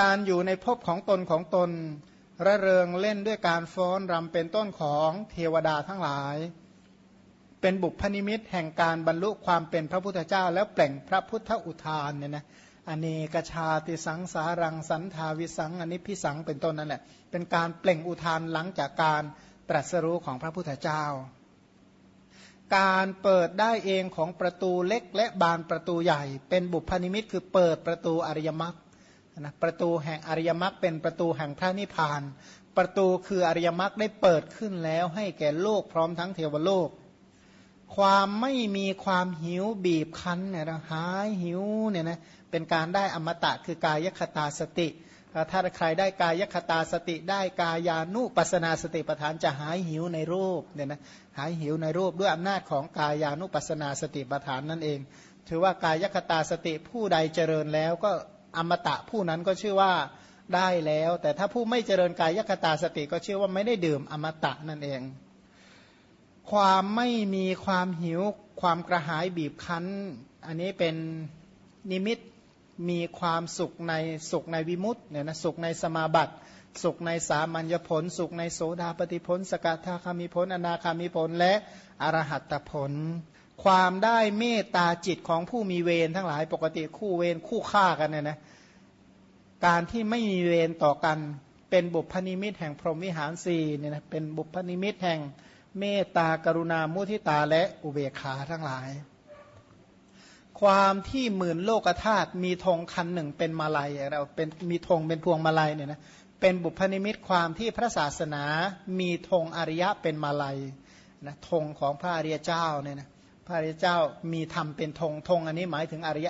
การอยู่ในภพของตนของตน ระเริงเล่นด้วยการฟ้อนรำเป็นต้นของเทวดาทั้งหลาย เป็นบุพนิมิตแห่งการบรรลุความเป็นพระพุทธเจ้า แล้วเปล่งพระพุทธอุทานเนี่ยนะอเนกชาติสังสารังสันธาวิสสังอนิพพิสังเป็นต้นนั่นแหละเป็นการเปล่งอุทานหลังจากการตรัสรู้ของพระพุทธเจ้า การเปิดได้เองของประตูเล็กและบานประตูใหญ่ เป็นบุพนิมิตคือเปิดประตูอริยมรรค นะประตูแห่งอริยมรรคเป็นประตูแห่งพระนิพพาน ประตูคืออริยมรรคได้เปิดขึ้นแล้วให้แก่โลกพร้อมทั้งเทวโลก ความไม่มีความหิวบีบคั้นเนี่ยหายหิวเนี่ยนะเป็นการได้อมตะคือกายคตาสติ ถ้าใครได้กายคตาสติ ได้กายานุปัสนาสติปทานจะหายหิวในรูปเนี่ยนะหายหิวในรูปด้วยอำนาจของกายานุปัสนาสติปทานนั่นเอง ถือว่ากายคตาสติผู้ใดเจริญแล้วก็ อมตะผู้นั้นก็ชื่อว่าได้แล้ว แต่ถ้าผู้ไม่เจริญกายคตาสติก็ชื่อว่าไม่ได้ดื่มอมตะนั่นเอง ความไม่มีความหิว ความกระหายบีบคั้น อันนี้เป็นนิมิตมีความสุขในสุขในวิมุตต์เนี่ยนะสุขในสมาบัติ สุขในสามัญญผล สุขในโสดาปฏิผล สกทาคามิผล อนาคามิผลและอรหัตผล ความได้เมตตาจิตของผู้มีเวรทั้งหลายปกติคู่เวรคู่ฆ่ากันเนี่ยนะการที่ไม่มีเวรต่อกัน เป็นบุพนิมิตแห่งพรหมวิหารสี่เนี่ยนะเป็นบุพนิมิตแห่งเมตตากรุณามุทิตาและอุเบกขาทั้งหลาย ความที่หมื่นโลกธาตุมีธงคันหนึ่งเป็นมาลัยเราเป็นมีธงเป็นพวงมาลัยเนี่ยนะเป็นบุพนิมิตความที่พระศาสนามีธงอริยะเป็นมาลัยนะธงของพระอริยเจ้าเนี่ยนะ ระริเจ้ามีธรรมเป็นธงธงอันนี้หมายถึงอริย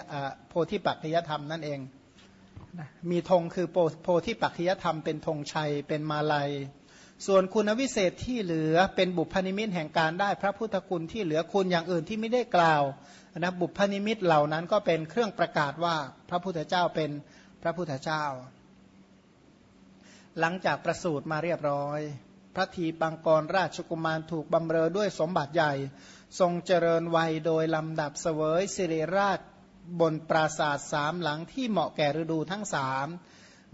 โพธิปัจจยธรรมนั่นเองมีธงคือโพธิปัจจยธรรมเป็นธงชัยเป็นมาลัย ส่วนคุณวิเศษที่เหลือเป็นบุพนิมิตแห่งการได้พระพุทธคุณที่เหลือคุณอย่างอื่นที่ไม่ได้กล่าวนะบุพนิมิตเหล่านั้นก็เป็นเครื่องประกาศว่าพระพุทธเจ้าเป็นพระพุทธเจ้า หลังจากประสูติมาเรียบร้อย พระทีปังกรราชกุมารถูกบำเรอด้วยสมบัติใหญ่ ทรงเจริญวัยโดยลำดับเสวยสิริราชบนปราศาสตร์สามหลังที่เหมาะแก่ฤดูทั้งสาม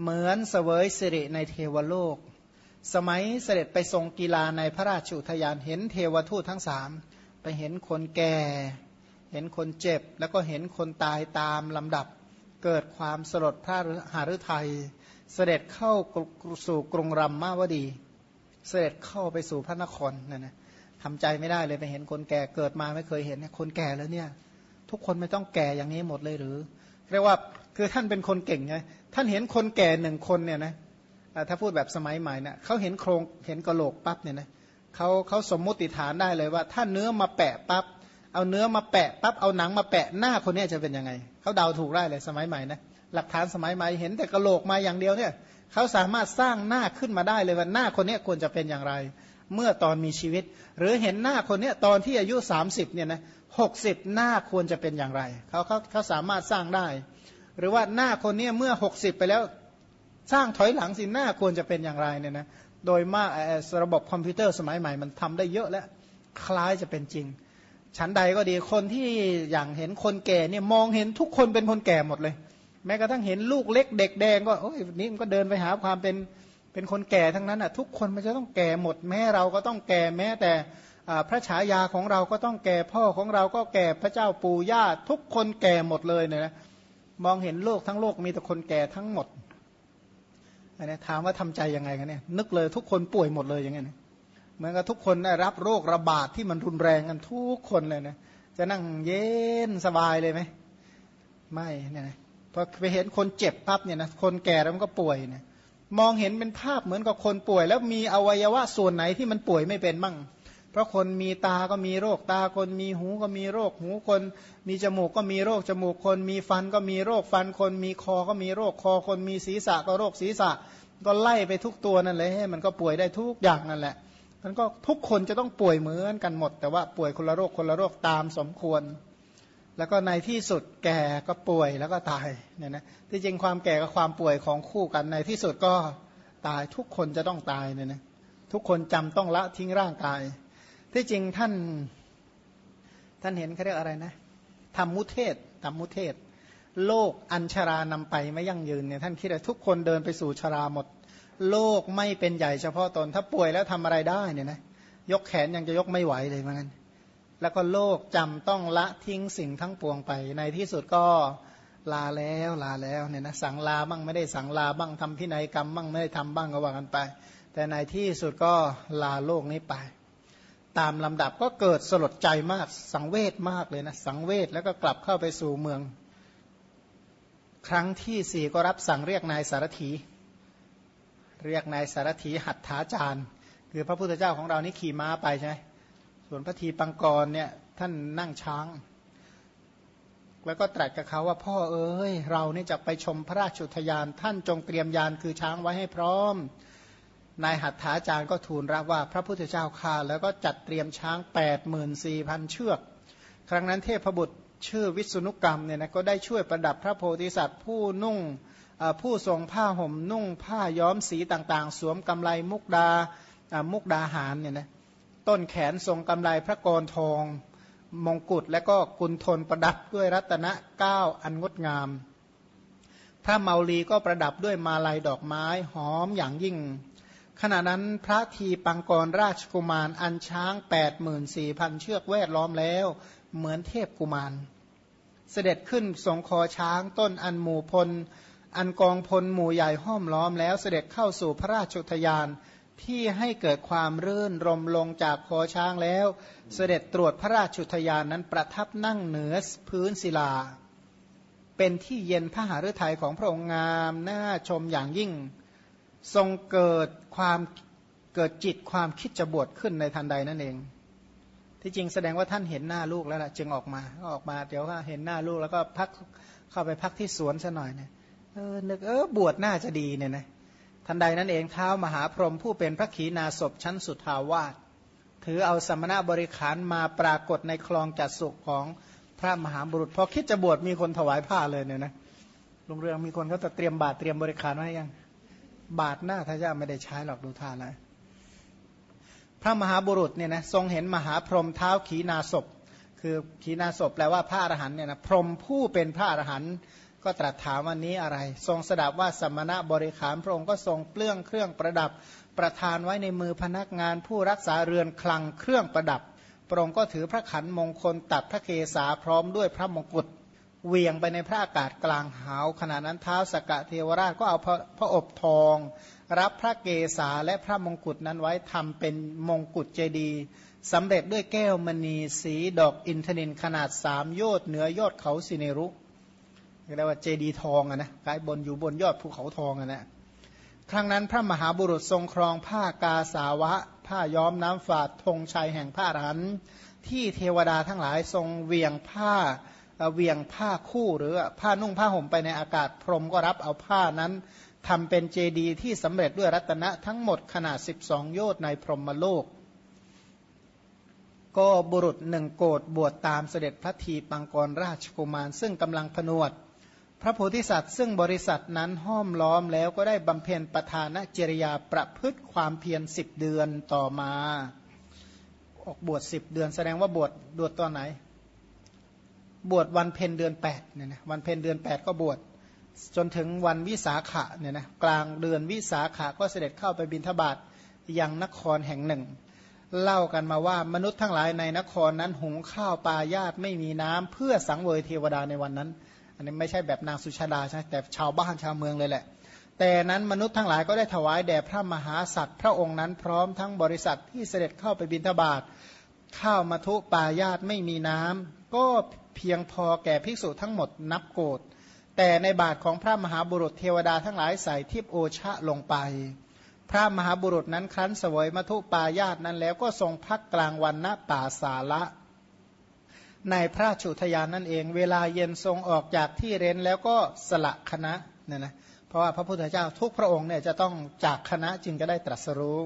เหมือนเสวยสิริในเทวโลก สมัยเสด็จไปทรงกีฬาในพระราชุทยานเห็นเทวทูตทั้งสามไปเห็นคนแก่ เห็นคนเจ็บ แล้วก็เห็นคนตายตามลำดับเกิดความสลดพระหฤทัย เสด็จเข้าสู่กรุงรัมมาวดี เสด็จเข้าไปสู่พระนครนั่นนะทำใจไม่ได้เลยไปเห็นคนแก่เกิดมาไม่เคยเห็นคนแก่แล้วเนี่ย ทุกคนไม่ต้องแก่อย่างนี้หมดเลยหรือ เรียกว่าคือท่านเป็นคนเก่งไงท่านเห็นคนแก่หนึ่งคนเนี่ยนะถ้าพูดแบบสมัยใหม่เนะ่ยเขาเห็นโครงเห็นกระโหลกปั๊บเนี่ยนะเขาเขาสมมุติฐานได้เลยว่า ถ้าเนื้อมาแปะปั๊บเอาเนื้อมาแปะปั๊บเอาหนังมาแปะหน้าคนนี้จะเป็นยังไงเขาเดาถูกได้เลยสมัยใหม่นะ หลักฐานสมัยใหม่เห็นแต่กระโหลกมาอย่างเดียวเนี่ยเขาสามารถสร้างหน้าขึ้นมาได้เลยว่าหน้าคนนี้ควรจะเป็นอย่างไร เมื่อตอนมีชีวิต หรือเห็นหน้าคนนี้ตอนที่อายุ 30เนี่ยนะหกสิบหน้าควรจะเป็นอย่างไรเขาเขาเขาสามารถสร้างได้ หรือว่าหน้าคนนี้เมื่อ 60 ไปแล้วสร้างถอยหลังสิหน้าควรจะเป็นอย่างไรเนี่ยนะโดยมากระบบคอมพิวเตอร์สมัยใหม่มันทำได้เยอะแล้วคล้ายจะเป็นจริงชั้นใดก็ดีคนที่อย่างเห็นคนแก่เนี่ยมองเห็นทุกคนเป็นคนแก่หมดเลย แม้กระทั่งเห็นลูกเล็กเด็กแดงก็โอ้ยนี่มันก็เดินไปหาความเป็นเป็นคนแก่ทั้งนั้นอะทุกคนมันจะต้องแก่หมด แม้เราก็ต้องแก่แม้แต่พระฉายาของเราก็ต้องแก่พ่อของเราก็แก่พระเจ้าปู่ย่าทุกคนแก่หมดเลยเนี่ยนะมองเห็นโลกทั้งโลกมีแต่คนแก่ทั้งหมดอันนี้ถามว่าทำใจยังไงกันเนี่ยนึกเลยทุกคนป่วยหมดเลยอย่างเงี้ยเหมือนกับทุกคนได้รับโรคระบาดทที่มันรุนแรงกันทุกคนเลยนะจะนั่งเย็นสบายเลยไหมไม่เนี่ยนะ พอไปเห็นคนเจ็บปั๊บเนี่ยนะคนแก่แล้วมันก็ป่วยเนี่ยมองเห็นเป็นภาพเหมือนกับคนป่วย แล้วมีอวัยวะส่วนไหนที่มันป่วยไม่เป็นมั่ง เพราะคนมีตาก็มีโรคตาคนมีหูก็มีโรคหูคน มีจมูกก็มีโรคจมูกคน มีฟันก็มีโรคฟันคน มีคอก็มีโรคคอคนมีศีรษะก็โรคศีรษะ ก็ไล่ไปทุกตัวนั่นเลยมันก็ป่วยได้ทุกอย่างนั่นแหละมันก็ทุกคนจะต้องป่วยเหมือนกันหมด แต่ว่าป่วยคนละโรคคนละโรคตามสมควร แล้วก็ในที่สุดแก่ก็ป่วยแล้วก็ตายเนี่ยนะที่จริงความแก่กับความป่วยของคู่กันในที่สุดก็ตายทุกคนจะต้องตายเนี่ยนะทุกคนจำต้องละทิ้งร่างกาย ที่จริงท่านท่านเห็นเขาเรียกอะไรนะทำมุเทศทำมุเทศ โลกอัญชารานำไปไม่ยั่งยืนเนี่ยท่านคิดว่าทุกคนเดินไปสู่ชราหมด โลกไม่เป็นใหญ่เฉพาะตนถ้าป่วยแล้วทำอะไรได้เนี่ยนะยกแขนยังจะยกไม่ไหวเลยเหมือนกัน แล้วก็โลกจำต้องละทิ้งสิ่งทั้งปวงไป ในที่สุดก็ลาแล้วลาแล้วเนี่ยนะสั่งลาบ้างไม่ได้สั่งลาบ้างทำพินัยกรรมบ้างไม่ได้ทำบ้างก็ว่ากันไป แต่ในที่สุดก็ลาโลกนี้ไป ตามลำดับก็เกิดสลดใจมากสังเวชมากเลยนะสังเวชแล้วก็กลับเข้าไปสู่เมือง ครั้งที่สี่ก็รับสั่งเรียกนายสารถีเรียกนายสารถีหัตถาจารย์ คือพระพุทธเจ้าของเรานี่ขี่ม้าไปใช่ไหม ส่วนพระทีปังกรเนี่ยท่านนั่งช้าง แล้วก็ตรัสกับเขาว่าพ่อเอ้ยเราเนี่ยจะไปชมพระราชุทยาน ท่านจงเตรียมยานคือช้างไว้ให้พร้อม นายหัตถาจารย์ก็ทูลรับว่าพระพุทธเจ้าข่าแล้วก็จัดเตรียมช้าง 8 4 0 0 0 เชือก ครั้งนั้นเทพบุตรชื่อวิษณุกรรมเนี่ยนะก็ได้ช่วยประดับพระโพธิสัตว์ผู้นุ่งผู้ทรงผ้าห่มนุ่งผ้าย้อมสีต่างๆ สวมกำไลมุกดามุกดาหารเนี่ยนะ ต้นแขนทรงกำไลพระกรทอง มงกุฎและก็กุนทนประดับด้วยรัตนเก้าอันงดงาม พระเมาลีก็ประดับด้วยมาลัยดอกไม้หอมอย่างยิ่ง ขณะนั้นพระทีปังกรราชกุมารอันช้าง 8 4 0 0 0 เชือกแวดล้อมแล้ว เหมือนเทพกุมาร เสด็จขึ้นสงคอช้างต้นอันหมู่พล อันกองพลหมู่ใหญ่ห้อมล้อมแล้วเสด็จเข้าสู่พระราชุทยาน ที่ให้เกิดความรื่นรมลงจากคอช้างแล้ว เสด็จตรวจพระราชุทยานนั้นประทับนั่งเหนือพื้นศิลา เป็นที่เย็นพระหฤทัยของพระองค์งามน่าชมอย่างยิ่ง ทรงเกิดความเกิดจิตความคิดจะบวชขึ้นในทันใดนั่นเอง ที่จริงแสดงว่าท่านเห็นหน้าลูกแล้วล่ะจึงออกมาออกมาเดี๋ยวก็เห็นหน้าลูกแล้วก็พักเข้าไปพักที่สวนซะหน่อยเนี่ยเออนึกเออบวชน่าจะดีเนี่ยนะ ทันใดนั้นเองเท้ามหาพรหมผู้เป็นพระขีณาสพชั้นสุทาวาสถือเอาสมณบริขารมาปรากฏในคลองจัดสุขของพระมหาบุรุษพอคิดจะบวชมีคนถวายผ้าเลยเนี่ยนะลุงเรืองมีคนเขาจะเตรียมบาตรเตรียมบริขารไว้ยัง บาตรหน้าทายาไม่ได้ใช้หรอกดูท่าแล้วพระมหาบุรุษเนี่ยนะทรงเห็นมหาพรหมเท้าขีณาศพคือขีณาศพแปลว่าพระอรหันเนี่ยนะพรหมผู้เป็นพระอรหันต์ ก็ตรัสถามวันนี้อะไร ทรงสดับว่าสมณะบริขารพระองค์ก็ทรงเปลื้องเครื่องประดับ ประทานไว้ในมือพนักงานผู้รักษาเรือนคลังเครื่องประดับ พระองค์ก็ถือพระขันมงคลตัดพระเกศาพร้อมด้วยพระมงกุฎเวียงไปในพระอากาศกลางหาวขณะนั้นเท้าสกะเทวราชก็เอาพระพระอบทอง รับพระเกศาและพระมงกุฎนั้นไว้ทำเป็นมงกุฎเจดีสำเร็จด้วยแก้วมณีสีดอกอินทนินขนาดสามโยชน์เหนือยอดเขาสิเนรุ เรียกว่าเจดีทองอะนะกายบนอยู่บนยอดภูเขาทองอะนะครั้งนั้นพระมหาบุรุษทรงครองผ้ากาสาวะ ผ้าย้อมน้ำฝาดธงชัยแห่งผ้ารันที่เทวดาทั้งหลายทรงเวียงผ้าเวียงผ้าคู่หรือผ้านุ่งผ้าห่มไปในอากาศพรมก็รับเอาผ้านั้นทำเป็นเจดีที่สำเร็จด้วยรัตนะทั้งหมดขนาด 12 โยชน์ในพรหมโลก ก็บุรุษหนึ่งโกรธบวชตามเสด็จพระทีปังกรราชกุมาร ซึ่งกำลังผนวด พระโพธิสัตว์ซึ่งบริษัทนั้นห้อมล้อมแล้วก็ได้บำเพ็ญประธานจริยาประพฤติความเพียรสิบเดือนต่อมา ออกบวชสิบเดือน แสดงว่าบวชบวชตอนไหน บวชวันเพ็ญเดือนแปดเนี่ยนะวันเพ็ญเดือนแปดก็บวชจนถึงวันวิสาขะเนี่ยนะกลางเดือนวิสาขะก็เสด็จเข้าไปบิณฑบาตยังนครแห่งหนึ่ง เล่ากันมาว่ามนุษย์ทั้งหลายในนครนั้นหุงข้าวปลายาตไม่มีน้ำเพื่อสังเวยเทวดาในวันนั้น อันนี้ไม่ใช่แบบนางสุชาดาใช่แต่ชาวบ้านชาวเมืองเลยแหละ แต่นั้นมนุษย์ทั้งหลายก็ได้ถวายแด่พระมหาสัตว์ พระองค์นั้นพร้อมทั้งบริษัทที่เสด็จเข้าไปบิณฑบาตข้าวมาทุปายาตไม่มีน้ำก็เพียงพอแก่ภิกษุทั้งหมดนับโกดแต่ในบาทของพระมหาบุรุษเทวดาทั้งหลายใส่ทิพโอชะลงไป พระมหาบุรุษนั้นครั้นสวยมัทุปายาตนั้นแล้วก็ทรงพักกลางวันณป่าสาละ ในพระชุทยานนั่นเอง เวลาเย็นทรงออกจากที่เร้นแล้วก็สละคณะเนี่ยนะเพราะว่าพระพุทธเจ้าทุกพระองค์เนี่ยจะต้องจากคณะจึงจะได้ตรัสรู้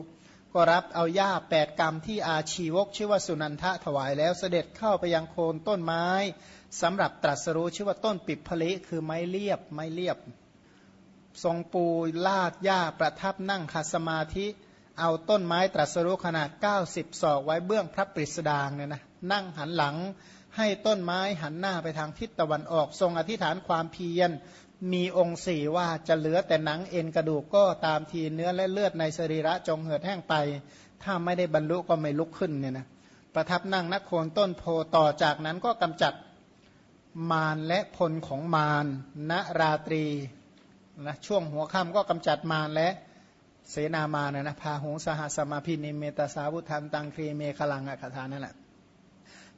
ก็รับเอาหญ้าแปดกรรมที่อาชีวกชื่อว่าสุนันทะถวายแล้วเสด็จเข้าไปยังโคนต้นไม้สำหรับตรัสรู้ชื่อว่าต้นปิดผลิคือไม้เรียบไม้เรียบ ทรงปูลาดหญ้าประทับนั่งคาสมาธิเอาต้นไม้ตรัสรู้ขนาด 90 ศอกไว้เบื้องพระปริสดางเนี่ยนะนั่งหันหลัง ให้ต้นไม้หันหน้าไปทางทิศตะวันออก ทรงอธิษฐานความเพียรมีองค์สี่ว่าจะเหลือแต่หนังเอ็นกระดูกก็ตามทีเนื้อและเลือดในสรีระจงเหือดแห้งไป ถ้าไม่ได้บรรลุก็ไม่ลุกขึ้นเนี่ยนะประทับนั่งนักโคนต้นโพต่อจากนั้นก็กำจัดมารและพลของมารณราตรีนะช่วงหัวค่ำก็กำจัดมารและเสนามานะนะพาหงสหสมาพินิเมตสาวุธันตังครีเมฆลังอะคาถานั่นแหละ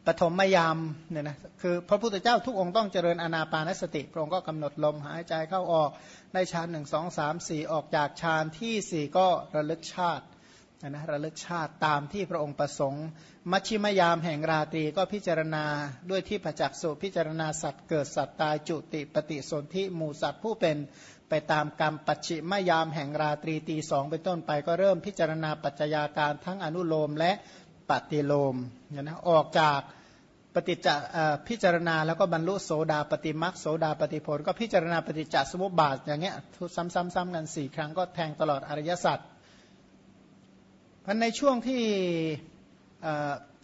ปฐมยามเนี่ยนะคือพระพุทธเจ้าทุกองค์ต้องเจริญอนาปานสติพระองค์ก็กำหนดลมหายใจเข้าออกได้ฌานหนึ่งสองสามสี่ออกจากฌานที่สี่ก็ระลึกชาตินะระลึกชาติตามที่พระองค์ประสงค์ มัชชิมยามแห่งราตรีก็พิจารณาด้วยที่ประจักษ์สุพิจารณาสัตว์เกิดสัตว์ตายจุติปฏิสนธิหมู่สัตว์ผู้เป็นไปตามกรรมปัจฉิมยามแห่งราตรีตีสองเป็นต้นไปก็เริ่มพิจารณาปัจจัยาการทั้งอนุโลมและ ปฏิโลมเนะออกจากปฏิจจพิจารณาแล้วก็บรรลุโสดาปฏิมักโสดาปฏิผล ก็พิจารณาปฏิจจสมุปบาทอย่างเงี้ยซ้ำๆๆกันสี่ครั้งก็แทงตลอดอริยสัจพันในช่วงที่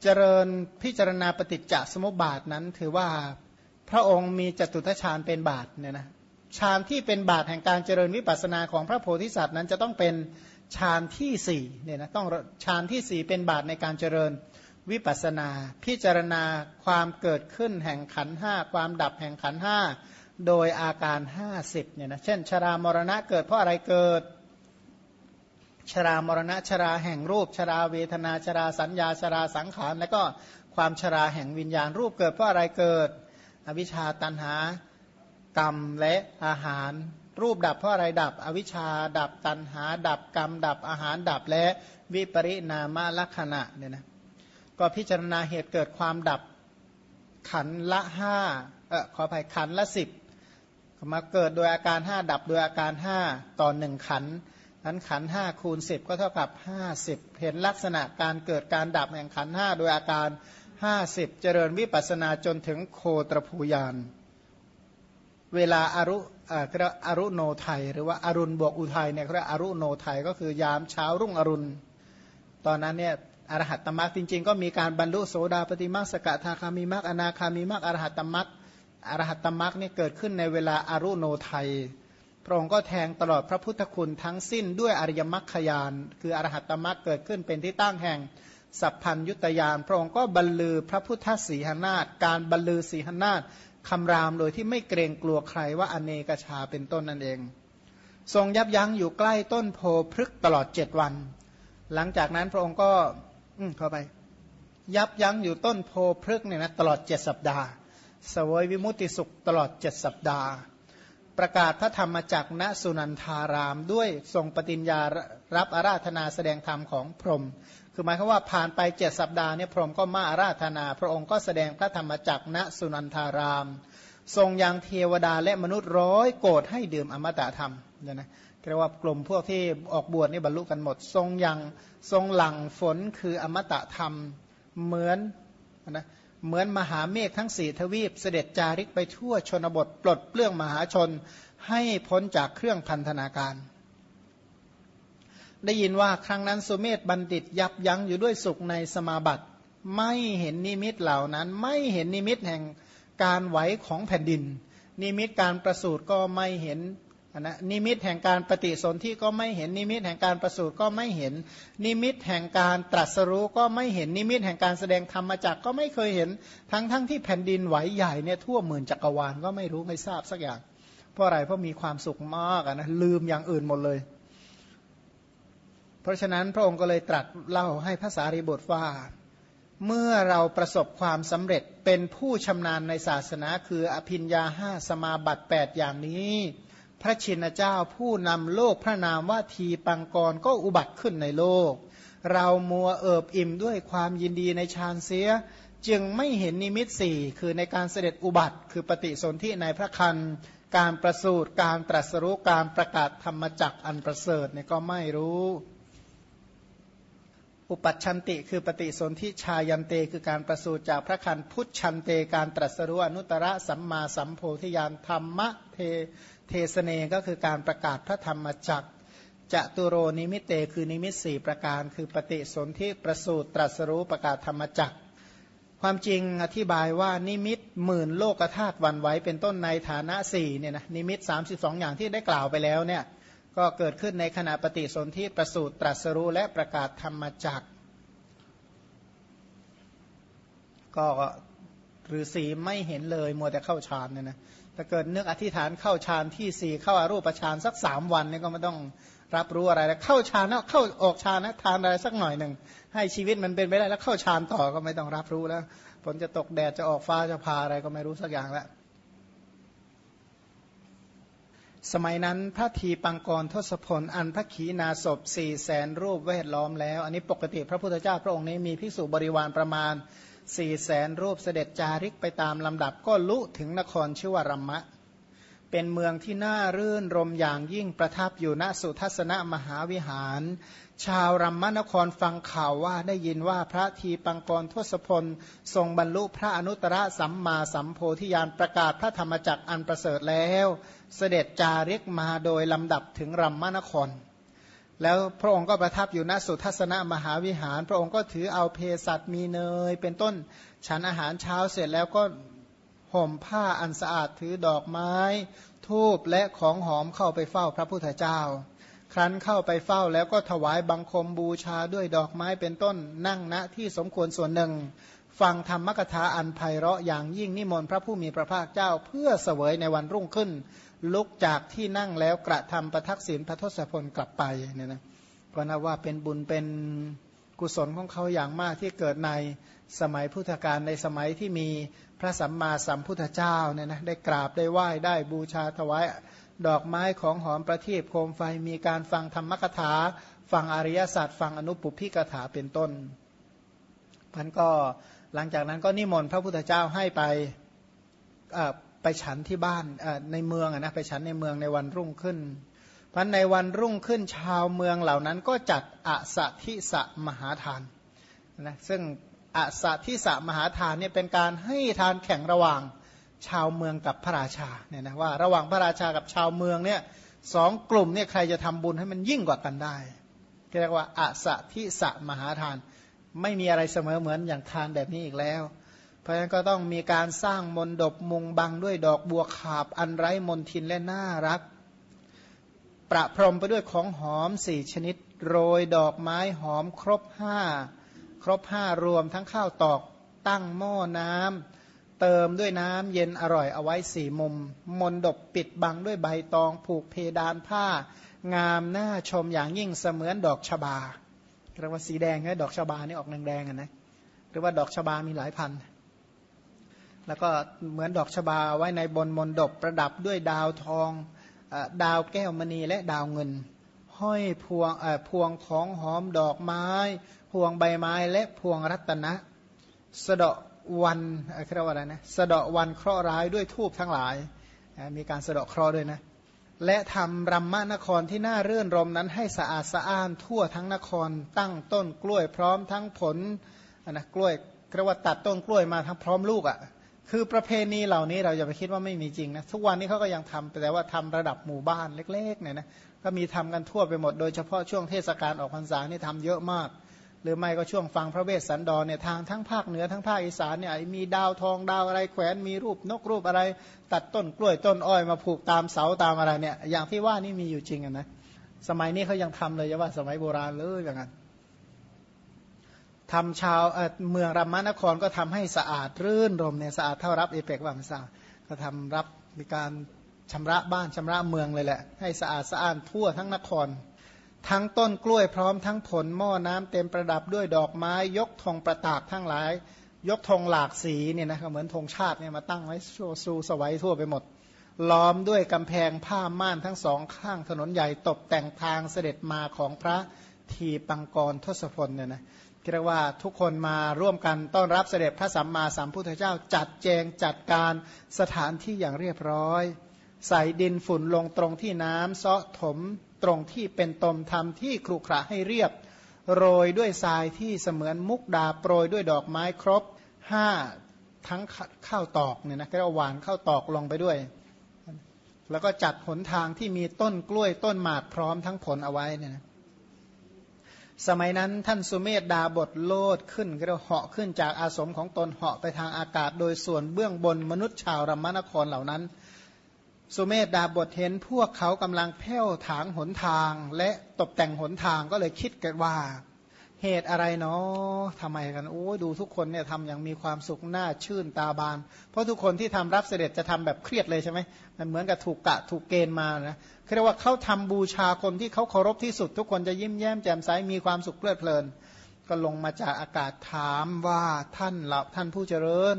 เจริญพิจารณาปฏิจจสมุปบาทนั้น ถือว่าพระองค์มีจตุทชาญเป็นบาทเนี่ยนะฌานที่เป็นบาทแห่งการเจริญวิปัสสนาของพระโพธิสัตว์นั้นจะต้องเป็น ฌานที่สี่เนี่ยนะต้องฌานที่สี่เป็นบาทในการเจริญวิปัสนา พิจารณาความเกิดขึ้นแห่งขันห้าความดับแห่งขันห้าโดยอาการห้าสิบเนี่ยนะเช่น ชรามรณะเกิดเพราะอะไรเกิด ชรามรณะชราแห่งรูป ชราเวทนาชราสัญญาชราสังขาร และก็ความชราแห่งวิญญาณรูปเกิดเพราะอะไรเกิด อวิชชาตันหากรรมและอาหาร รูปดับเพราะอะไรดับ อวิชชาดับตันหา ดับกรรม ดับอาหารดับและวิปริณามลักษณะเนี่ยนะก็พิจารณาเหตุเกิดความดับขันละห้าเออขออภัยขันละสิบมาเกิดโดยอาการห้าดับโดยอาการห้าต่อหนึ่งขันนั้นขันห้าคูณสิบก็เท่ากับห้าสิบเห็นลักษณะการเกิดการดับแห่งขันห้าโดยอาการห้าสิบเจริญวิปัสนาจนถึงโคตรภูยาน เวลาอารุอ่าเรียกอารุโนไทย หรือว่าอารุณบวกอุทัยเนี่ยเรียกอารุโนไทยก็คือยามเช้ารุ่งอรุณ ตอนนั้นเนี่ยอรหัตตมรรคจริง ๆ ก็มีการบรรลุโสดาปฏิมรรคสกทาคามีมรรคอนาคามีมรรคอรหัตตมรรคอรหัตตมรรคเนี่ยเกิดขึ้นในเวลาอารุโนไทยพระองค์ก็แทงตลอดพระพุทธคุณทั้งสิ้นด้วยอริยมรรคยาน คืออรหัตตมรรคเกิดขึ้นเป็นที่ตั้งแห่งสัพพัญยุตยานพระองค์ก็บรรลือพระพุทธสีหนาฏการบรรลือสีหนาฏ คำรามโดยที่ไม่เกรงกลัวใครว่าอเนกชาเป็นต้นนั่นเอง ทรงยับยั้งอยู่ใกล้ต้นโพพฤกตลอดเจ็ดวัน หลังจากนั้นพระองค์ก็อืมเข้าไป ยับยั้งอยู่ต้นโพพฤกเนี่ยนะตลอดเจ็ดสัปดาห์ สวยวิมุติสุขตลอดเจ็ดสัปดาห์ ประกาศพระธรรมจักรณสุนันทาราม ด้วยทรงปฏิญญารับอาราธนาแสดงธรรมของพรหมคือหมายความว่าผ่านไปเจ็ดสัปดาห์เนี่ยพระองค์ก็มาอาราธนา พระองค์ก็แสดงพระธรรมจักรณสุนันทาราม ทรงยังเทวดาและมนุษย์ร้อยโกรธให้ดื่มอมตะธรรมเนี่ยนะเรียกว่ากลุ่มพวกที่ออกบวชนี่บรรลุกันหมด ทรงยังทรงหลังฝนคืออมตะธรรมเหมือนนะ เหมือนมหาเมฆทั้งสี่ทวีปเสด็จจาริกไปทั่วชนบท ปลดเปลื้องมหาชนให้พ้นจากเครื่องพันธนาการ ได้ยินว่าครั้งนั้นสุเมธบัณฑิตยับยั้งอยู่ด้วยสุขในสมาบัติ ไม่เห็นนิมิตเหล่านั้น ไม่เห็นนิมิตแห่งการไหวของแผ่นดิน นิมิตการประสูติก็ไม่เห็น นะนิมิตแห่งการปฏิสนธิก็ไม่เห็นนิมิตแห่งการประสูติก็ไม่เห็น นิมิตแห่งการตรัสรู้ก็ไม่เห็นนิมิตแห่งการแสดงธรรมจักก็ไม่เคยเห็น ทั้งทั้งที่แผ่นดินไหวใหญ่เนี่ยทั่วหมื่นจักรวาลก็ไม่รู้ไม่ทราบสักอย่าง เพราะอะไรเพราะมีความสุขมากนะลืมอย่างอื่นหมดเลย เพราะฉะนั้นพระองค์ก็เลยตรัสเล่าให้ภาษาริบทว่าเมื่อเราประสบความสำเร็จเป็นผู้ชำนาญในศาสนาคืออภิญญาห้าสมาบัติ8อย่างนี้ พระชินเจ้าผู้นำโลกพระนามว่าทีปังกรก็อุบัติขึ้นในโลก เรามัวเอิบอิ่มด้วยความยินดีในฌานเสีย จึงไม่เห็นนิมิตสี่คือในการเสด็จอุบัติ คือปฏิสนธิในพระคันการประสูติการตรัสรู้การประกาศธรรมจักอันประเสริฐเนี่ยก็ไม่รู้ อุปปัชชันติคือปฏิสนธิชายันเตคือการประสูติจากพระครรภ์ พุชฌันเตการตรัสรู้อนุตตรสัมมาสัมโพธิญาณธรรมะเทเทสเนก็คือการประกาศพระธรรมจักร จะตุโรนิมิตเตคือนิมิตสี่ประการ คือปฏิสนธิประสูติตรัสรู้ประกาศธรรมจักรความจริงอธิบายว่านิมิตหมื่นโลกธาตุหวั่นไหวเป็นต้นในฐานะสี่เนี่ยนะนิมิต32 อย่างที่ได้กล่าวไปแล้วเนี่ย ก็เกิดขึ้นในขณะปฏิสนธิประสูตรตรัสรู้และประกาศธรรมจักก็หรือสีไม่เห็นเลยมัวแต่เข้าฌานเนี่ยนะถ้าเกิดนึกอธิษฐานเข้าฌานที่สี่เข้าอารูปฌานสักสามวันเนี่ยก็ไม่ต้องรับรู้อะไรแล้วเข้าฌานแล้วเข้าออกฌานนะทานอะไรสักหน่อยหนึ่งให้ชีวิตมันเป็นไปได้แล้วเข้าฌานต่อก็ไม่ต้องรับรู้แล้วฝนจะตกแดดจะออกฟ้าจะพาอะไรก็ไม่รู้สักอย่างแล้ว สมัยนั้นพระทีปังกรทศพลอันพระขีนาศพสี่แสนรูปเวทล้อมแล้ว อันนี้ปกติพระพุทธเจ้าพระองค์นี้มีภิกษุบริวารประมาณสี่แสนรูปเสด็จจาริกไปตามลำดับก็ลุถึงนครชื่อว่ารัมมะ เป็นเมืองที่น่ารื่นรมอย่างยิ่งประทับอยู่ณสุทัศนมหาวิหาร ชาวรัมมนครฟังข่าวว่าได้ยินว่าพระทีปังกรทศพลทรงบรรลุพระอนุตตรสัมมาสัมโพธิญาณประกาศพระธรรมจักรอันประเสริฐแล้ว เสด็จจาริกมาโดยลำดับถึงรัมมนคร แล้วพระองค์ก็ประทับอยู่ณสุทัศนมหาวิหาร พระองค์ก็ถือเอาเพสัตมีเนย เป็นต้นฉันอาหารเช้าเสร็จแล้วก็ห่มผ้าอันสะอาดถือดอกไม้ ทูบและของหอมเข้าไปเฝ้าพระพุทธเจ้า ครั้นเข้าไปเฝ้าแล้วก็ถวายบังคมบูชาด้วยดอกไม้เป็นต้นนั่งณที่สมควรส่วนหนึ่ง ฟังธรรมกถาอันไพเราะอย่างยิ่งนิมนต์พระผู้มีพระภาคเจ้าเพื่อเสวยในวันรุ่งขึ้น ลุกจากที่นั่งแล้วกระทำประทักษิณพระทศพลกลับไปเนี่ยนะก็นับว่าเป็นบุญเป็นกุศลของเขาอย่างมากที่เกิดในสมัยพุทธกาลในสมัยที่มีพระสัมมาสัมพุทธเจ้าเนี่ยนะได้กราบได้ไหว้ได้บูชาถวายดอกไม้ของหอมประทีปโคมไฟมีการฟังธรรมกถา ฟังอริยศาสตร์ฟังอนุปุพิกถาเป็นต้นพันก็ หลังจากนั้นก็นิมนต์พระพุทธเจ้าให้ไปไปฉันที่บ้านในเมืองนะไปฉันในเมืองในวันรุ่งขึ้นพันในวันรุ่งขึ้นชาวเมืองเหล่านั้นก็จัดอสัทิสะมหาทานนะซึ่งอสัทิสะมหาทานเนี่ยเป็นการให้ทานแข่งระหว่างชาวเมืองกับพระราชาเนี่ยนะว่าระหว่างพระราชากับชาวเมืองเนี่ยสองกลุ่มเนี่ยใครจะทำบุญให้มันยิ่งกว่ากันได้เรียกว่าอสัทิสะมหาทาน ไม่มีอะไรเสมอเหมือนอย่างทานแบบนี้อีกแล้ว เพราะฉะนั้นก็ต้องมีการสร้างมนดบมุงบังด้วยดอกบัวขาบอันไร้มนทินและน่ารัก ประพรมไปด้วยของหอมสี่ชนิด โรยดอกไม้หอมครบห้าครบห้ารวมทั้งข้าวตอกตั้งหม้อน้ำเติมด้วยน้ำเย็นอร่อยเอาไว้สี่มุม มนดบปิดบังด้วยใบตองผูกเพดานผ้า งามน่าชมอย่างยิ่งเสมือนดอกชบา เรียกว่าสีแดงนะดอกชบานี่ออกแดงๆนะหรือว่าดอกชบามีหลายพันแล้วก็เหมือนดอกชบาไว้ในบนมนดบประดับด้วยดาวทองดาวแก้วมณีและดาวเงิน ห้อยพวงพวงของหอมดอกไม้ พวงใบไม้และพวงรัตนะสะดาะวันเรียกว่าอะไรนะสะดาะวันเคราะห์ร้ายด้วยทูบทั้งหลาย มีการสะดาะเคราะห์ด้วยนะ และทำรัมมานครที่น่าเรื่นรมนั้นให้สะอาดสะอ้านทั่วทั้งนคร ตั้งต้นกล้วยพร้อมทั้งผลนะกล้วยเรียกว่าตัดต้นกล้วยมาทั้งพร้อมลูกอะ่ะคือประเพณีเหล่านี้เราอย่าไปคิดว่าไม่มีจริงนะทุกวันนี้เขาก็ยังทำแต่ว่าทำระดับหมู่บ้านเล็กๆเนี่ยนะก็มีทำกันทั่วไปหมดโดยเฉพาะช่วงเทศกาลออกพรรษานี่ทำเยอะมาก หรือไม่ก็ช่วงฟังพระเวสสันดรเนี่ยทางทั้งภาคเหนือทั้งภาคอีสานเนี่ยมีดาวทองดาวอะไรแขวนมีรูปนกรูปอะไร ตัดต้นกล้วยต้นอ้อยมาผูกตามเสาตามอะไรเนี่ยอย่างที่ว่านี่มีอยู่จริงนะสมัยนี้เขายังทำเลยว่าสมัยโบราณเลยอย่างนั้นทำชาวเมืองรามานครก็ทำให้สะอาดรื่นรมเนี่ยสะอาดเท่ารับเอเปกว่าไม่ทราก็ทำรับมีการชำระบ้านชำระเมืองเลยแหละ ให้สะอาดสะอ้านทั่วทั้งนคร ทั้งต้นกล้วยพร้อมทั้งผลหม้อน้ำเต็มประดับด้วยดอกไม้ยกธงประตากทั้งหลาย ยกธงหลากสีเนี่ยนะเหมือนธงชาติเนี่ยมาตั้งไว้สูสวัยทั่วไปหมด ล้อมด้วยกำแพงผ้าม่านทั้งสองข้างถนนใหญ่ตกแต่งทางเสด็จมาของพระทีปังกรทศพลเนี่ยนะเรียกว่าทุกคนมาร่วมกันต้อนรับเสด็จพระสัมมาสัมพุทธเจ้าจัดแจงจัดการสถานที่อย่างเรียบร้อย ใส่ดินฝุ่นลงตรงที่น้ำเซาะถม ตรงที่เป็นตมทำที่ครุขระให้เรียบ โรยด้วยทรายที่เสมือนมุกดาโปรยด้วยดอกไม้ครบห้าทั้งข้าวตอกเนี่ยนะก็เอาหวานข้าวตอกลงไปด้วย แล้วก็จัดหนทางที่มีต้นกล้วยต้นหมากพร้อมทั้งผลเอาไว้เนี่ยนะสมัยนั้นท่านสุเมธดาบทโลดขึ้นก็เรียกเหาะขึ้นจากอาสมของตนเหาะไปทางอากาศ โดยส่วนเบื้องบนมนุษย์ชาวรัมนครเหล่านั้น สุเมธดาบทเห็นพวกเขากำลังแผ้วถางหนทาง และตกแต่งหนทางก็เลยคิดกันว่า เหตุอะไรเนาะทำไมกันโอ้ดูทุกคนเนี่ยทำอย่างมีความสุขหน้าชื่นตาบาน เพราะทุกคนที่ทำรับเสด็จจะทำแบบเครียดเลยใช่ไหมมันเหมือนกับถูกกะถูกเกณฑ์มานะเรียกว่าเขาทำบูชาคนที่เขาเคารพที่สุด ทุกคนจะยิ้มแย้มแจ่มใสมีความสุขเพลิดเพลิน ก็ลงมาจากอากาศถามว่าท่านเหล่าท่านผู้เจริญ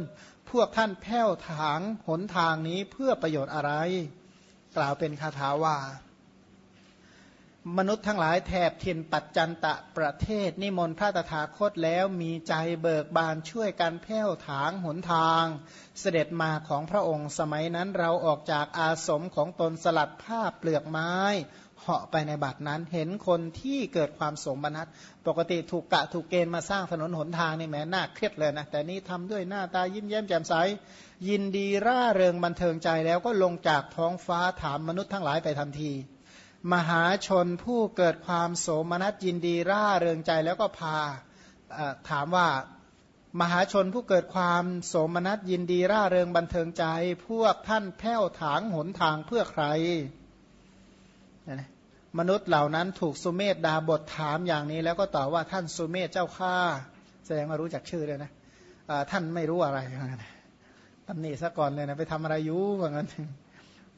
พวกท่านแผ้วถางหนทางนี้เพื่อประโยชน์อะไร กล่าวเป็นคาถาว่า มนุษย์ทั้งหลายแถบถิ่นปัจจันตะประเทศ นิมนต์พระตถาคตแล้วมีใจเบิกบานช่วยกันแผ้วถางหนทาง เสด็จมาของพระองค์สมัยนั้นเราออกจากอาสมของตนสลัดผ้าเปลือกไม้เหาะไปในบัดนั้นเห็นคนที่เกิดความสมบัติปกติถูกกะถูกเกณฑ์มาสร้างถนนหนทางนี่แหมน่าเครียดเลยนะแต่นี้ทำด้วยหน้าตายิ้มแย้มแจ่มใสยินดีร่าเริงบันเทิงใจแล้วก็ลงจากท้องฟ้าถามมนุษย์ทั้งหลายไปทันที มหาชนผู้เกิดความโสมนัสยินดีร่าเริงใจแล้วก็พาถามว่ามหาชนผู้เกิดความโสมนัสยินดีร่าเริงบันเทิงใจ พวกท่านแผ้วถางหนทางเพื่อใคร มนุษย์เหล่านั้นถูกสุเมธดาบทถามอย่างนี้ แล้วก็ตอบว่าท่านสุเมธเจ้าข้าแสดงว่ารู้จักชื่อเลยนะท่านไม่รู้อะไรตำหนิซะก่อนเลยนะไปทำอะไรอยู่ว่างั้น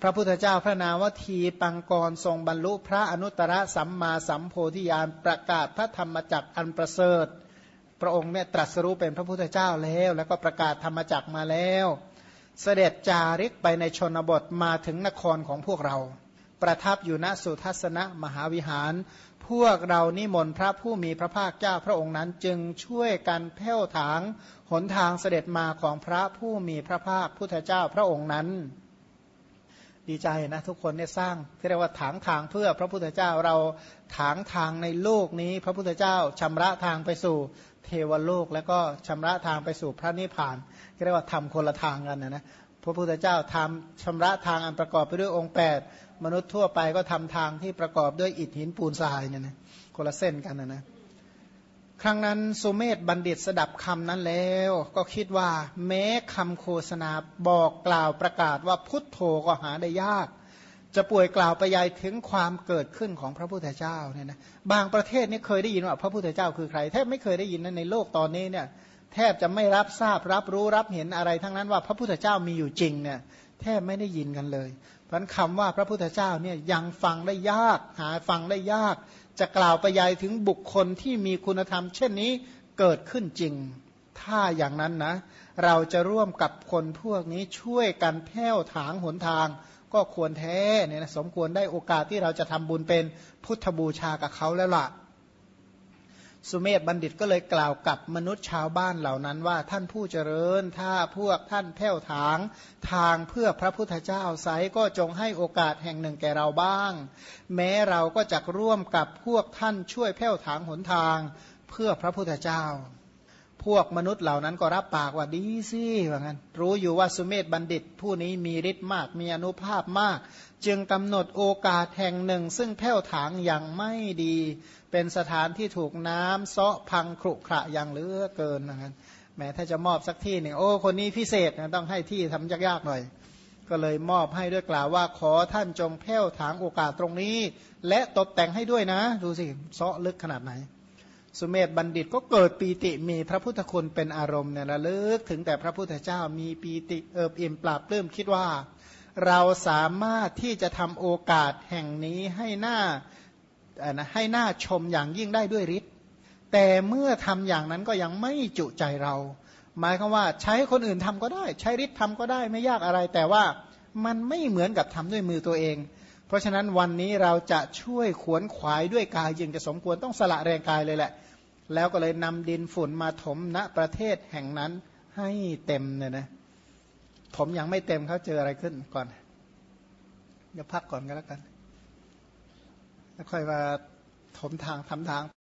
พระพุทธเจ้าพระนามวทีปังกรทรงบรรลุพระอนุตตรสัมมาสัมโพธิญาณประกาศพระธรรมจักรอันประเสริฐ พระองค์เนี่ยตรัสรู้เป็นพระพุทธเจ้าแล้ว แล้วก็ประกาศธรรมจักรมาแล้ว เสด็จจาริกไปในชนบทมาถึงนครของพวกเรา ประทับอยู่ณสุทัศนะมหาวิหาร พวกเรานิมนต์พระผู้มีพระภาคเจ้าพระองค์นั้นจึงช่วยกันแผ้วถางหนทางเสด็จมาของพระผู้มีพระภาคพุทธเจ้าพระองค์นั้น ดีใจนะทุกคนเนี่ยสร้างที่เรียกว่าถางทางเพื่อพระพุทธเจ้าเราถางทางในโลกนี้ พระพุทธเจ้าชำระทางไปสู่เทวโลก แล้วก็ชำระทางไปสู่พระนิพพานที่เรียกว่าทำคนละทางกันนะนะพระพุทธเจ้าทำชำระทางอันประกอบไปด้วยองค์ 8 มนุษย์ทั่วไปก็ทำทางที่ประกอบด้วยอิฐหินปูนทรายเนี่ยนะคนละเส้นกันนะนะ ครั้งนั้นสุเมธบัณฑิตสดับคำนั้นแล้ว ก็คิดว่าแม้คำโฆษณาบอกกล่าวประกาศว่าพุทโธก็หาได้ยาก จะป่วยกล่าวไปยายถึงความเกิดขึ้นของพระพุทธเจ้าเนี่ยนะบางประเทศนี่เคยได้ยินว่าพระพุทธเจ้าคือใคร แทบไม่เคยได้ยินนะในโลกตอนนี้เนี่ยแทบจะไม่รับทราบรับรู้รับเห็นอะไร ทั้งนั้นว่าพระพุทธเจ้ามีอยู่จริงเนี่ยแทบไม่ได้ยินกันเลย เพราะคำว่าพระพุทธเจ้าเนี่ยยังฟังได้ยากหาฟังได้ยาก จะกล่าวไปยายถึงบุคคลที่มีคุณธรรม เช่นนี้เกิดขึ้นจริง ถ้าอย่างนั้นนะ เราจะร่วมกับคนพวกนี้ช่วยกันแผ้วถางหนทาง ก็ควรแท้เนี่ยนะสมควรได้โอกาสที่เราจะทำบุญเป็นพุทธบูชากับเขาแล้วล่ะ สุเมธบัณฑิตก็เลยกล่าวกับมนุษย์ชาวบ้านเหล่านั้นว่าท่านผู้เจริญถ้าพวกท่านแผ้วถางทางเพื่อพระพุทธเจ้าไซก็จงให้โอกาสแห่งหนึ่งแก่เราบ้าง แม้เราก็จะร่วมกับพวกท่านช่วยแผ้วถางหนทางเพื่อพระพุทธเจ้า พวกมนุษย์เหล่านั้นก็รับปากว่าดีสิว่างั้น รู้อยู่ว่าสุเมธบัณฑิต ผู้นี้มีฤทธิ์มากมีอนุภาพมาก จึงกำหนดโอกาสแห่งหนึ่ง ซึ่งแผ้วถางอย่างไม่ดี เป็นสถานที่ถูกน้ำเซาะพังครุขระอย่างเหลือเกินนะครับแม้ถ้าจะมอบสักที่หนึ่งโอ้คนนี้พิเศษนะต้องให้ที่ทำยากๆหน่อย ก็เลยมอบให้ด้วยกล่าวว่า ขอท่านจงแผ้วถางโอกาสตรงนี้ และตกแต่งให้ด้วยนะ ดูสิเซาะลึกขนาดไหน สุเมธบัณฑิตก็เกิดปีติมีพระพุทธคุณเป็นอารมณ์เนี่ยระลึกถึงแต่พระพุทธเจ้ามีปีติเอิบอิ่มปราบเริ่มคิดว่า เราสามารถที่จะทำโอกาสแห่งนี้ให้หน้า นะให้หน้าชมอย่างยิ่งได้ด้วยฤทธิ์แต่เมื่อทำอย่างนั้นก็ยังไม่จุใจเรา หมายคือว่าใช้คนอื่นทำก็ได้ ใช้ฤทธิ์ทำก็ได้ไม่ยากอะไร แต่ว่ามันไม่เหมือนกับทำด้วยมือตัวเอง เพราะฉะนั้นวันนี้เราจะช่วยขวนขวายด้วยกายจึงจะสมควรต้องสละแรงกายเลยแหละ แล้วก็เลยนำดินฝุ่นมาถมณประเทศแห่งนั้นให้เต็มเนี่ยนะถมยังไม่เต็มเขาเจออะไรขึ้นก่อนเดี๋ยวพักก่อนก็แล้วกัน ค่อยมาถมทางทำทาง